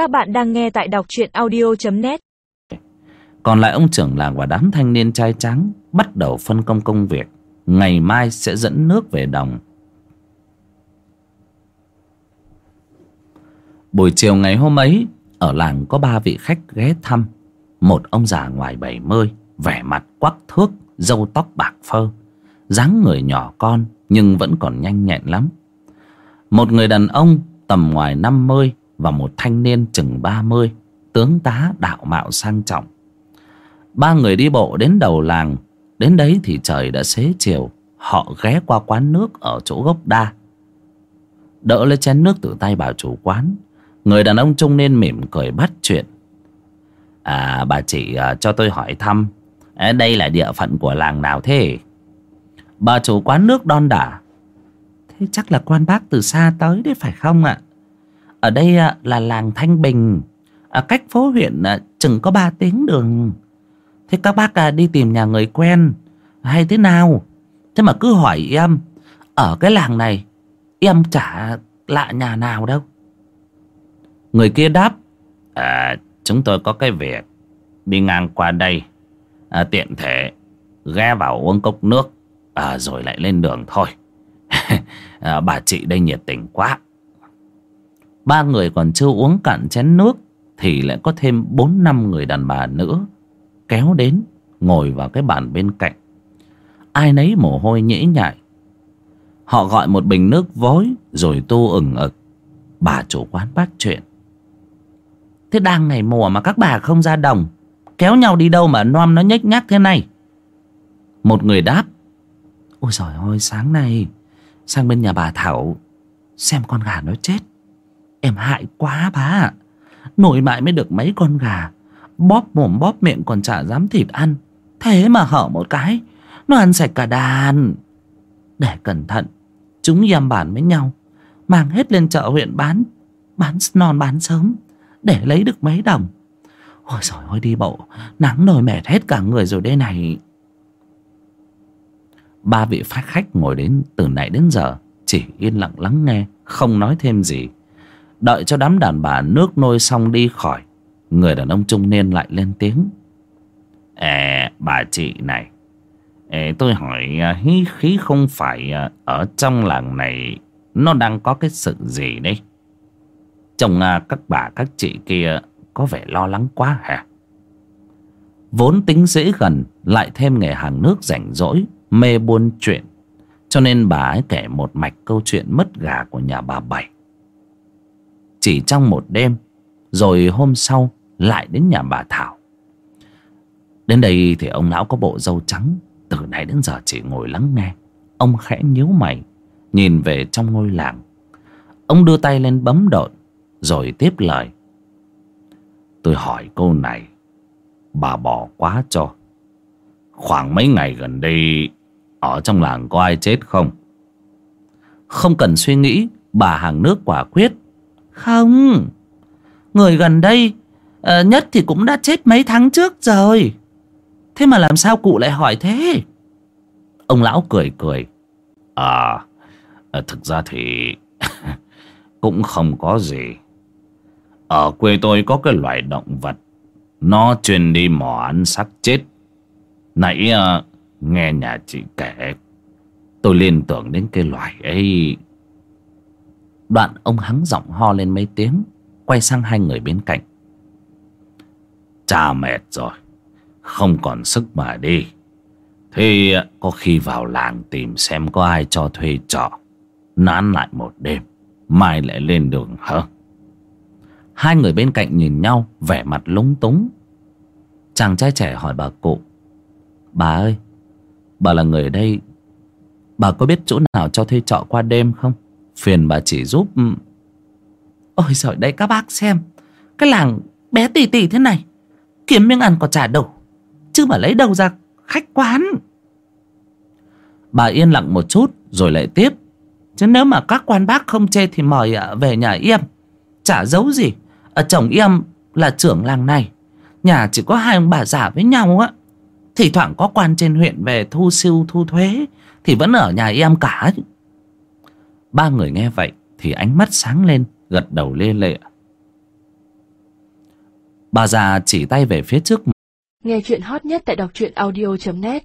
Các bạn đang nghe tại đọc truyện audio.net Còn lại ông trưởng làng và đám thanh niên trai trắng Bắt đầu phân công công việc. Ngày mai sẽ dẫn nước về đồng. Buổi chiều ngày hôm ấy, Ở làng có ba vị khách ghé thăm. Một ông già ngoài bảy mươi, Vẻ mặt quắc thước, Râu tóc bạc phơ. dáng người nhỏ con, Nhưng vẫn còn nhanh nhẹn lắm. Một người đàn ông tầm ngoài năm mươi và một thanh niên chừng ba mươi Tướng tá đạo mạo sang trọng. Ba người đi bộ đến đầu làng Đến đấy thì trời đã xế chiều Họ ghé qua quán nước ở chỗ gốc đa. Đỡ lấy chén nước từ tay bà chủ quán Người đàn ông trung niên mỉm cười bắt chuyện. À bà chị à, cho tôi hỏi thăm à, Đây là địa phận của làng nào thế? Bà chủ quán nước đon đả. Thế chắc là quan bác từ xa tới đấy phải không ạ? Ở đây à, là làng Thanh Bình. À, cách phố huyện à, chừng có 3 tiếng đường. Thế các bác à, đi tìm nhà người quen. Hay thế nào? Thế mà cứ hỏi em Ở cái làng này Em chả lạ nhà nào đâu. Người kia đáp À chúng tôi có cái việc. Đi ngang qua đây. À, Tiện thể ghé vào uống cốc nước. À, Rồi lại lên đường thôi. À, Bà chị đây nhiệt tình quá. Ba người còn chưa uống cạn chén nước Thì lại có thêm bốn năm người đàn bà nữa Kéo đến Ngồi vào cái bàn bên cạnh. Ai nấy mồ hôi nhễ nhại. Họ gọi một bình nước vối Rồi tu ừng ực. Bà chủ quán bắt chuyện. Thế đang ngày mùa mà các bà không ra đồng, Kéo nhau đi đâu mà nom nó nhếch nhác thế này? Một người đáp, Ôi giời ơi, sáng nay Sang bên nhà bà Thảo Xem con gà nó chết. Em hại quá bà. Ạ Nổi mãi mới được mấy con gà. Bóp mồm bóp miệng còn chả dám thịt ăn. Thế mà hở một cái, Nó ăn sạch cả đàn. Để cẩn thận, Chúng giam bản với nhau, Mang hết lên chợ huyện bán Bán non bán sớm, Để lấy được mấy đồng. Ôi trời ơi, đi bộ, Nắng nồi mệt hết cả người rồi đây này. Ba vị phát khách ngồi đến từ nãy đến giờ, Chỉ yên lặng lắng nghe, Không nói thêm gì. Đợi cho đám đàn bà nước nôi xong đi khỏi. Người đàn ông trung niên lại lên tiếng. Ê, bà chị này. Ê, Tôi hỏi à, hí khí không phải à, Ở trong làng này Nó đang có cái sự gì đấy? Chồng à, các bà các chị kia Có vẻ lo lắng quá hả? Vốn tính dễ gần Lại thêm nghề hàng nước rảnh rỗi Mê buôn chuyện. Cho nên bà ấy kể một mạch câu chuyện mất gà của nhà bà Bảy. Chỉ trong một đêm, Rồi hôm sau lại đến nhà bà Thảo. Đến đây thì ông lão có bộ râu trắng, Từ nãy đến giờ chỉ ngồi lắng nghe. Ông khẽ nhíu mày, Nhìn về trong ngôi làng. Ông đưa tay lên bấm độn Rồi tiếp lời. Tôi hỏi câu này, Bà bỏ quá cho. Khoảng mấy ngày gần đây, Ở trong làng có ai chết không? Không cần suy nghĩ, Bà hàng nước quả quyết. Không. Người gần đây uh, Nhất thì cũng đã chết mấy tháng trước rồi. Thế mà làm sao cụ lại hỏi thế? Ông lão cười cười. À ờ, Thực ra thì Cũng không có gì. Ở quê tôi có cái loài động vật Nó chuyên đi mò ăn xác chết. Nãy uh, nghe nhà chị kể Tôi liên tưởng đến cái loài ấy. Đoạn ông hắng giọng ho lên mấy tiếng, Quay sang hai người bên cạnh. Cha mệt rồi, Không còn sức mà đi. Thì có khi vào làng tìm xem có ai cho thuê trọ, Nán lại một đêm, Mai lại lên đường hả? Hai người bên cạnh nhìn nhau, Vẻ mặt lúng túng. Chàng trai trẻ hỏi bà cụ, Bà ơi, Bà là người ở đây, Bà có biết chỗ nào cho thuê trọ qua đêm không? Phiền bà chỉ giúp. Ừ. Ôi giời đây các bác xem. Cái làng bé tỉ tỉ thế này. Kiếm miếng ăn còn trả đủ Chứ mà lấy đâu ra khách quán. Bà yên lặng một chút, Rồi lại tiếp. Chứ nếu mà các quan bác không chê Thì mời à, về nhà em Chả giấu gì. Ở chồng em là trưởng làng này. Nhà chỉ có hai ông bà già với nhau á. Thì thoảng có quan trên huyện về thu siêu thu thuế Thì vẫn ở nhà em cả. Ba người nghe vậy thì ánh mắt sáng lên, gật đầu lê lệ. Bà già chỉ tay về phía trước. Nghe chuyện hot nhất tại đọc truyện audio.net